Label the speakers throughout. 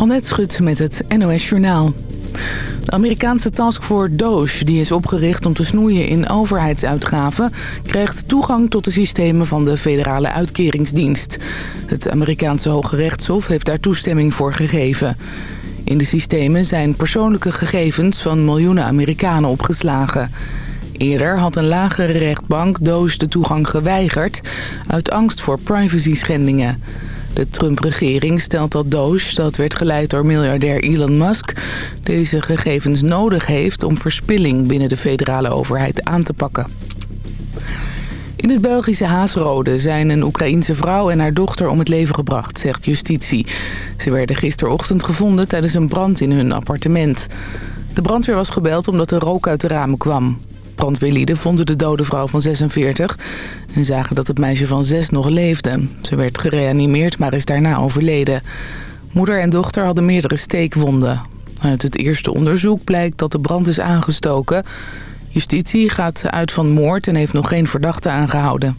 Speaker 1: Annette Schut met het NOS Journaal. De Amerikaanse taskforce DOGE, die is opgericht om te snoeien in overheidsuitgaven... krijgt toegang tot de systemen van de federale uitkeringsdienst. Het Amerikaanse Hoge Rechtshof heeft daar toestemming voor gegeven. In de systemen zijn persoonlijke gegevens van miljoenen Amerikanen opgeslagen... Eerder had een lagere rechtbank DOGE de toegang geweigerd... uit angst voor privacy-schendingen. De Trump-regering stelt dat Doge, dat werd geleid door miljardair Elon Musk... deze gegevens nodig heeft om verspilling binnen de federale overheid aan te pakken. In het Belgische Haasrode zijn een Oekraïense vrouw en haar dochter om het leven gebracht, zegt justitie. Ze werden gisterochtend gevonden tijdens een brand in hun appartement. De brandweer was gebeld omdat er rook uit de ramen kwam. Brandweerlieden vonden de dode vrouw van 46 en zagen dat het meisje van 6 nog leefde. Ze werd gereanimeerd, maar is daarna overleden. Moeder en dochter hadden meerdere steekwonden. Uit het eerste onderzoek blijkt dat de brand is aangestoken. Justitie gaat uit van moord en heeft nog geen verdachte aangehouden.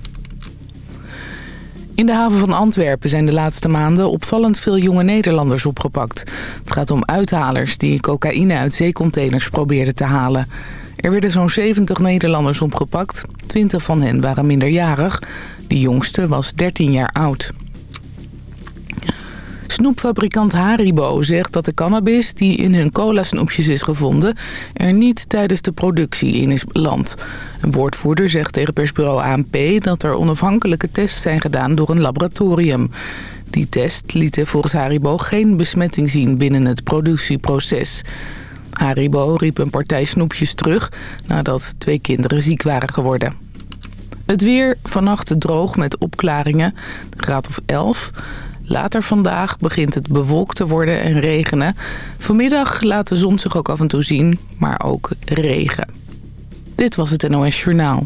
Speaker 1: In de haven van Antwerpen zijn de laatste maanden opvallend veel jonge Nederlanders opgepakt. Het gaat om uithalers die cocaïne uit zeecontainers probeerden te halen. Er werden zo'n 70 Nederlanders opgepakt. 20 van hen waren minderjarig. De jongste was 13 jaar oud. Snoepfabrikant Haribo zegt dat de cannabis die in hun cola-snoepjes is gevonden... er niet tijdens de productie in is beland. Een woordvoerder zegt tegen persbureau ANP dat er onafhankelijke tests zijn gedaan door een laboratorium. Die test liet volgens Haribo geen besmetting zien binnen het productieproces. Haribo riep een partij snoepjes terug nadat twee kinderen ziek waren geworden. Het weer vannacht droog met opklaringen, graad of 11. Later vandaag begint het bewolkt te worden en regenen. Vanmiddag laat de zon zich ook af en toe zien, maar ook regen. Dit was het NOS Journaal.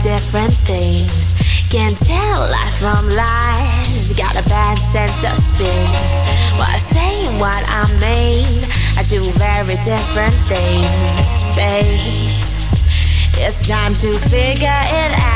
Speaker 2: different things. Can't tell life from lies. Got a bad sense of spins. While well, saying what I mean, I do very different things, babe. It's time to figure it out.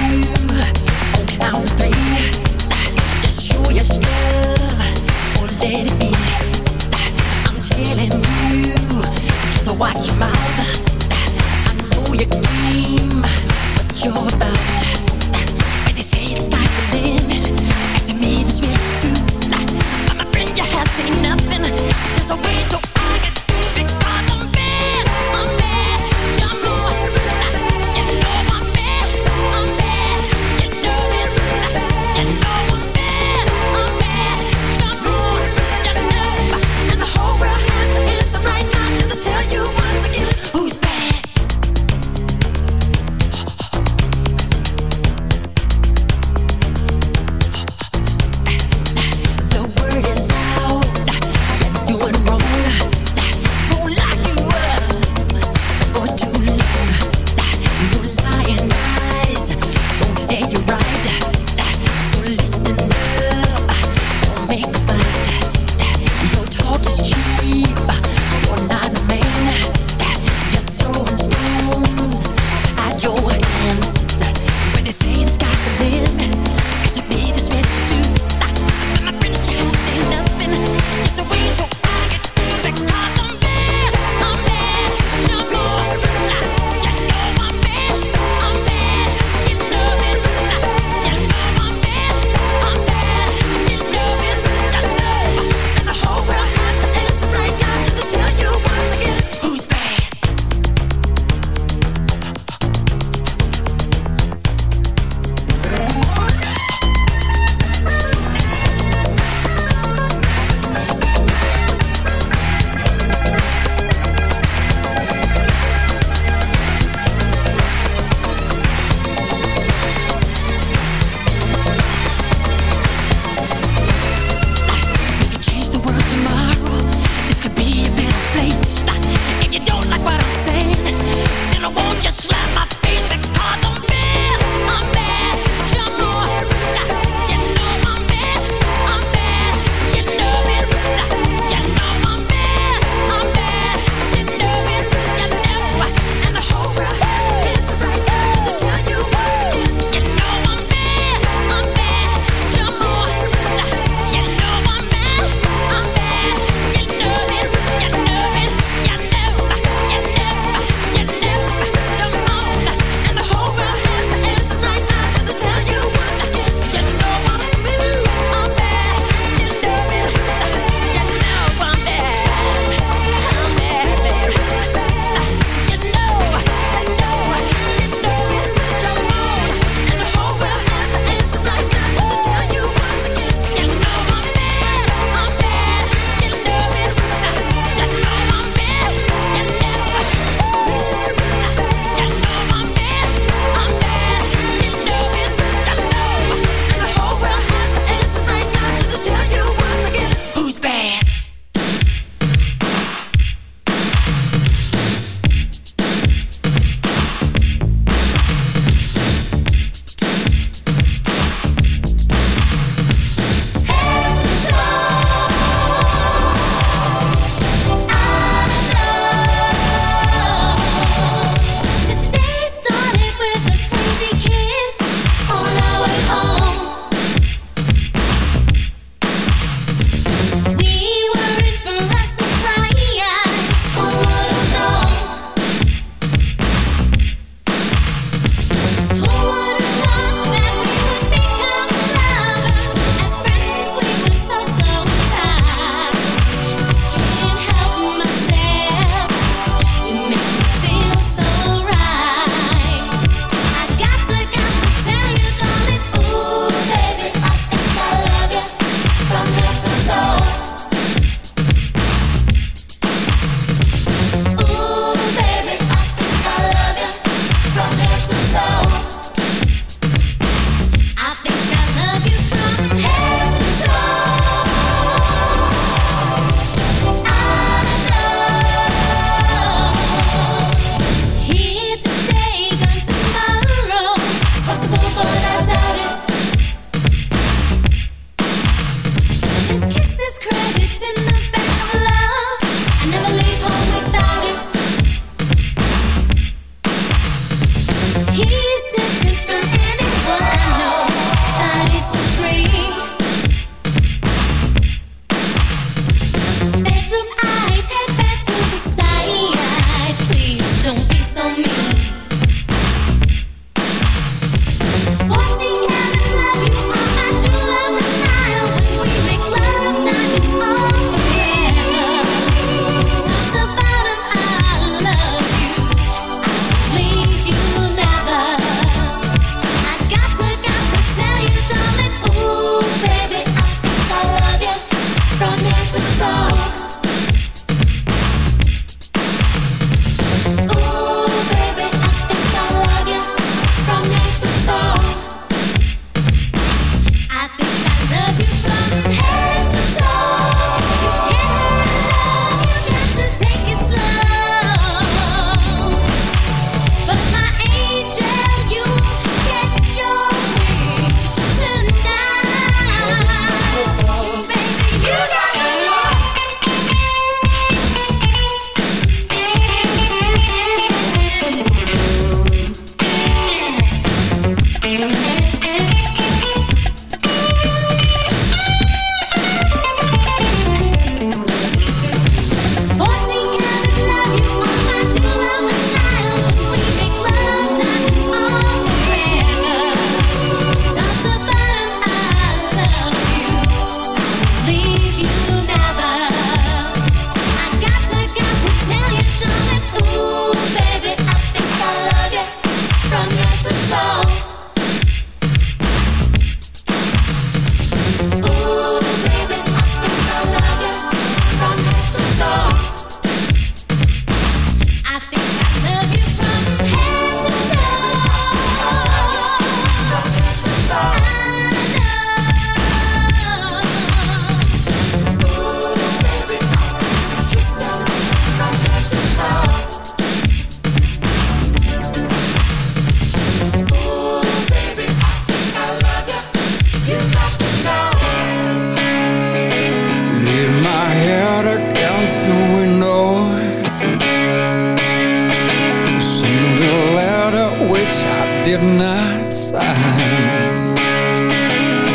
Speaker 2: did not sign.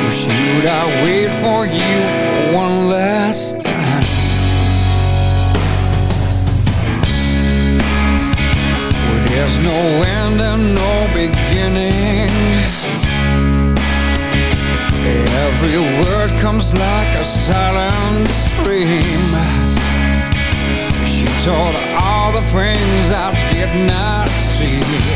Speaker 2: Or should I wait for you for one last time? Where well, there's no end and no beginning.
Speaker 3: Every word comes like a silent stream. She told all the things I
Speaker 4: did not see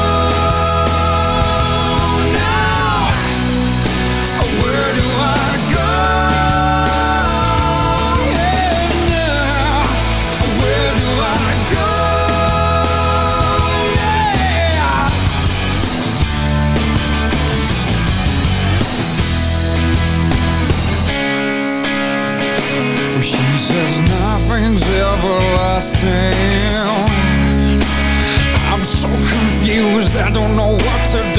Speaker 5: says nothing's everlasting I'm so confused, I don't know
Speaker 6: what to do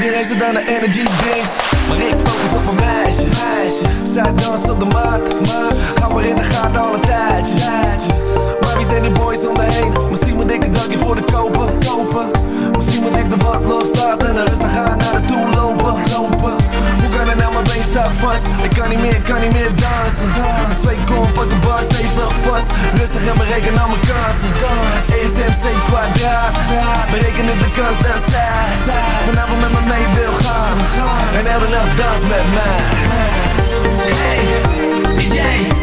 Speaker 6: need it Aan de
Speaker 7: energy drinks Maar ik focus op een meisje, meisje. Zij danst op de mat Maar hou maar in de gaten al een tijdje, tijdje. Maar wie zijn die boys om me heen? Misschien moet ik een drankje voor de kopen, kopen. Misschien moet ik de wat loslaten En rustig gaan naar de toe lopen, lopen. Hoe kan het nou, mijn been staat vast Ik kan niet meer, kan niet meer dansen Twee kom, pak de bar stevig vast Rustig en bereken al mijn kansen ESMC kwadraat Bereken de kans dat zij Vanavond met me mee gaan. En elke nacht dans met mij.
Speaker 8: Hey, DJ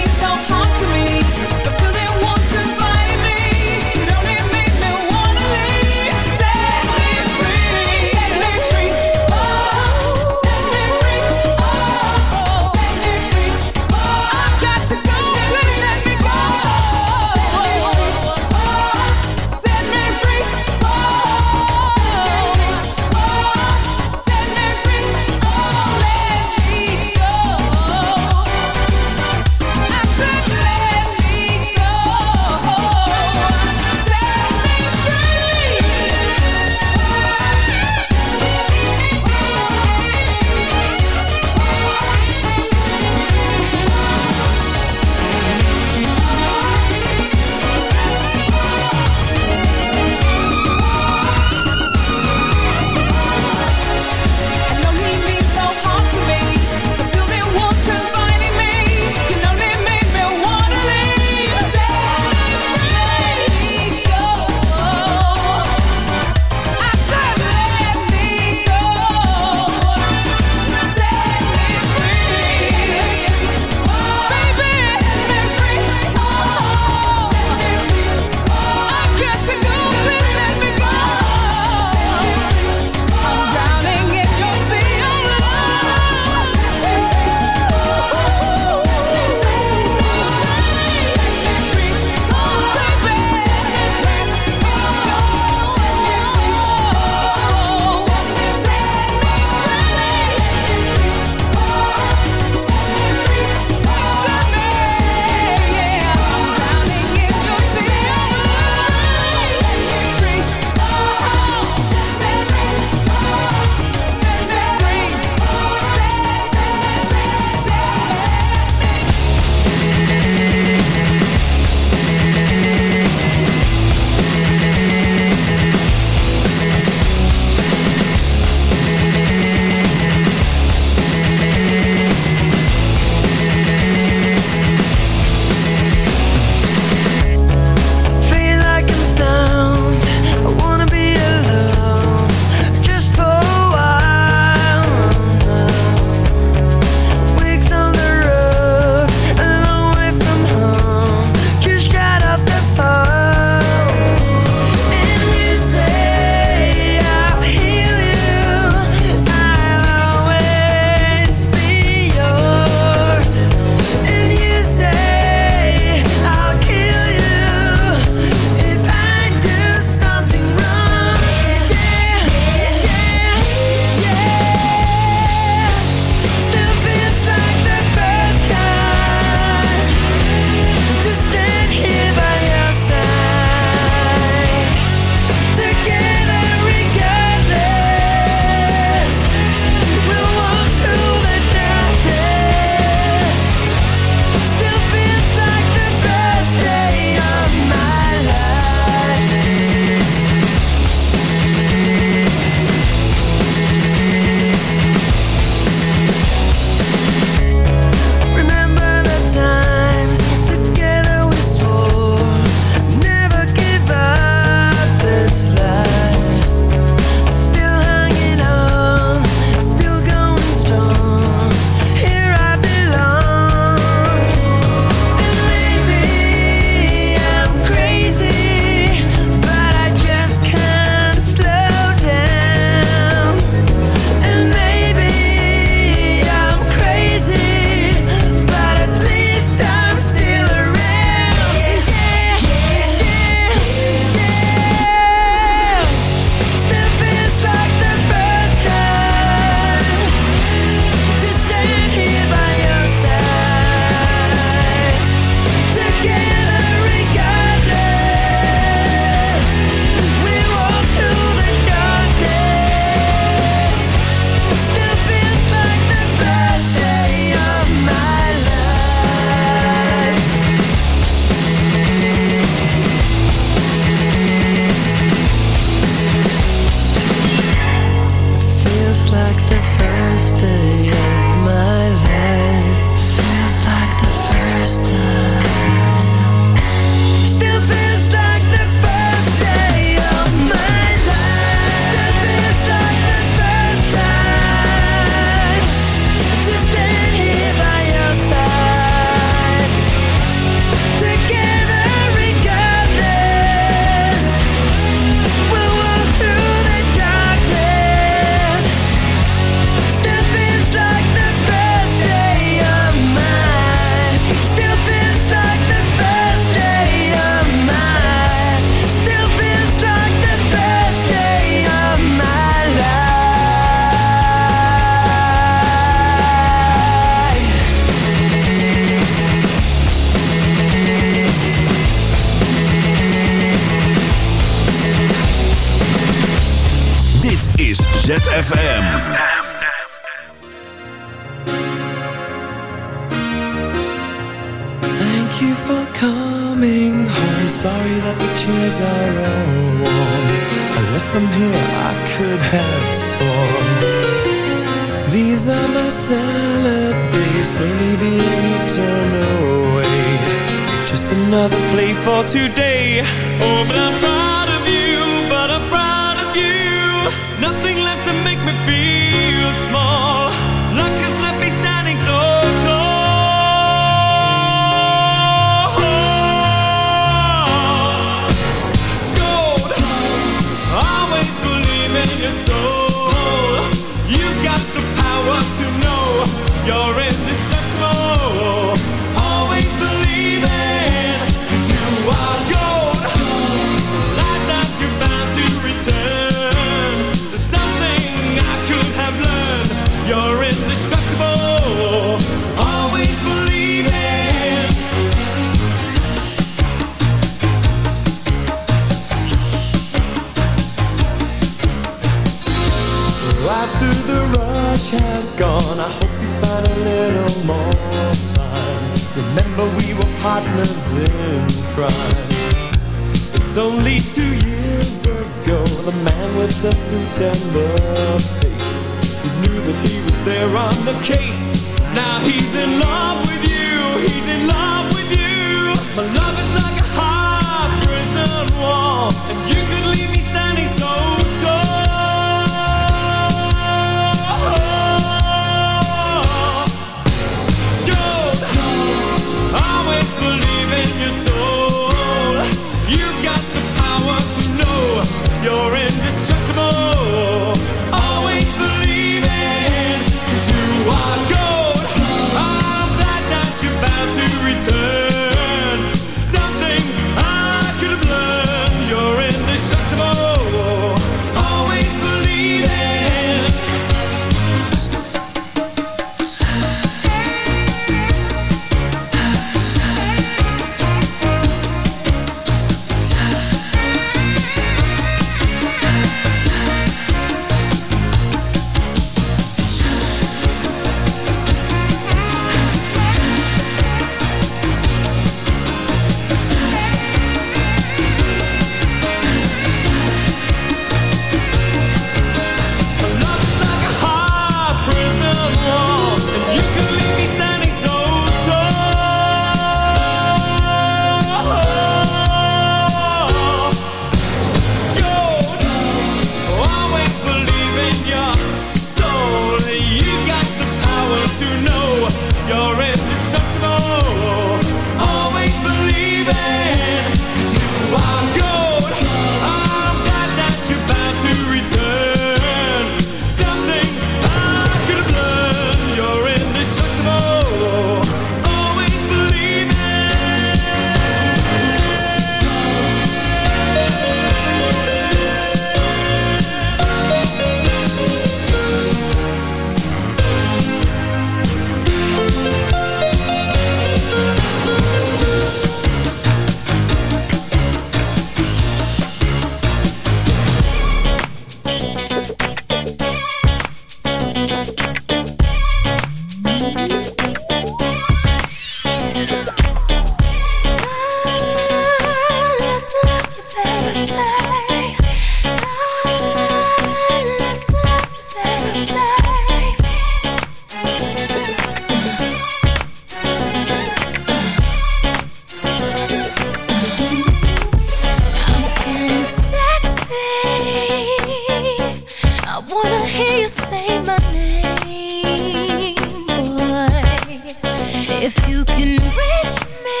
Speaker 6: If you can reach me,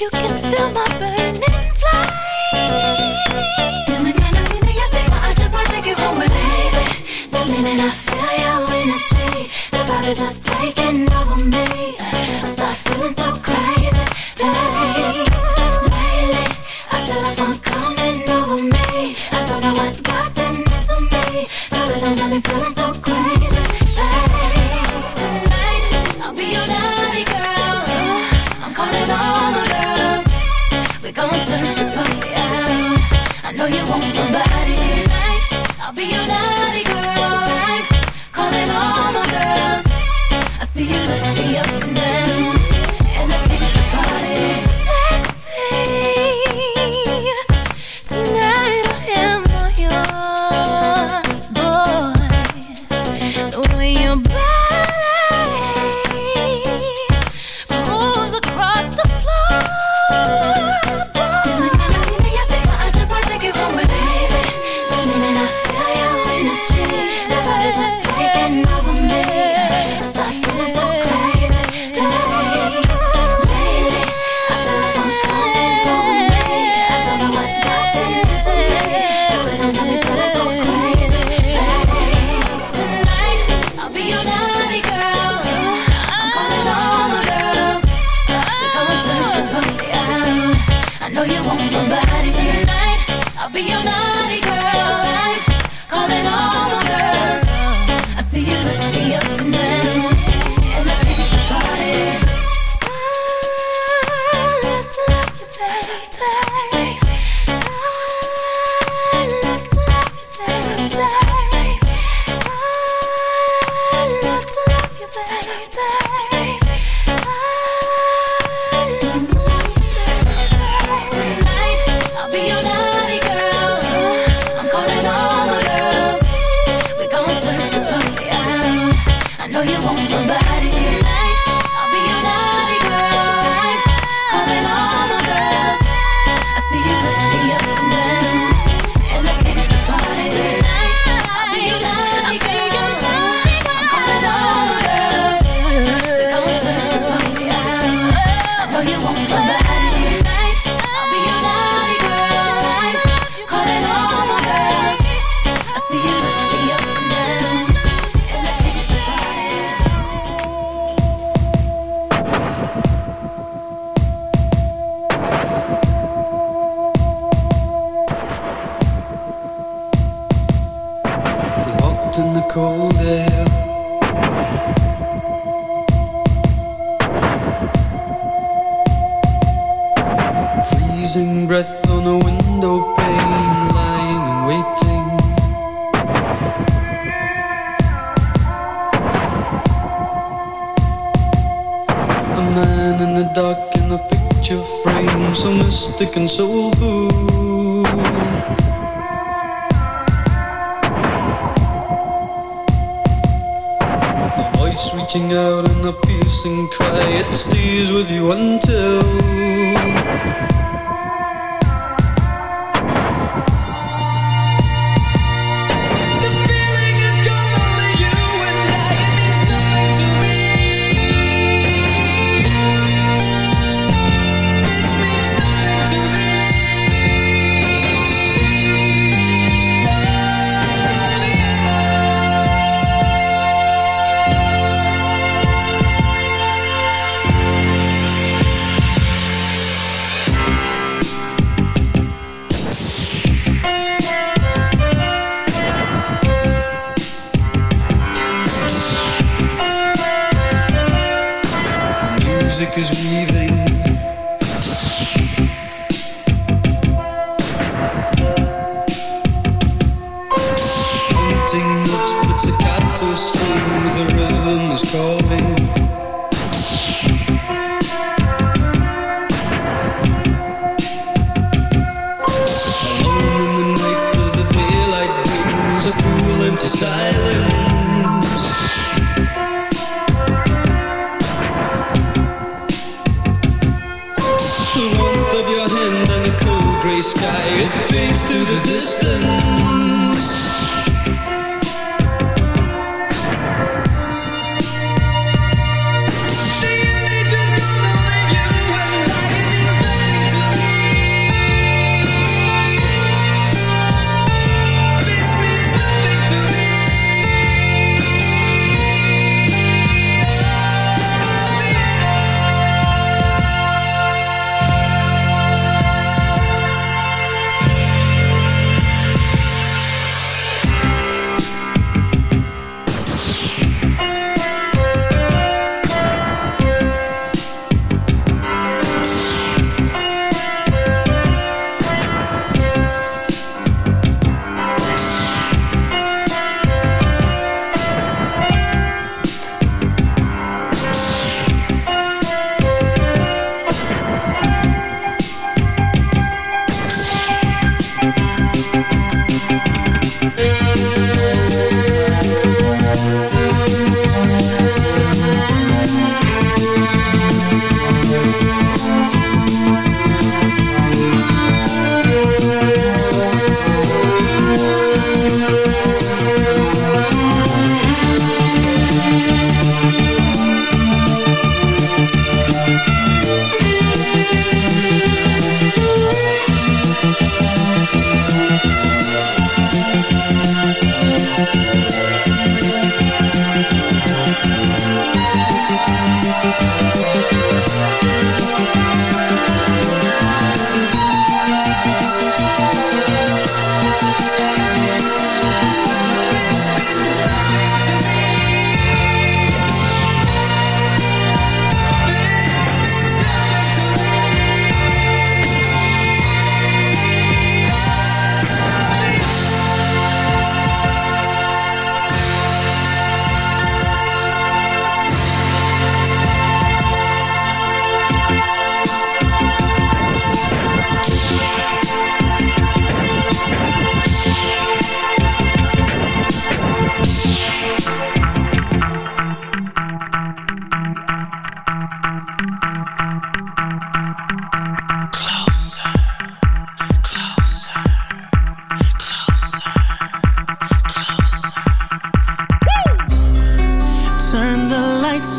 Speaker 6: you can feel my burning flame. Feeling kind of I just wanna take you home with me. The minute I feel your energy, the vibe is just taking over me.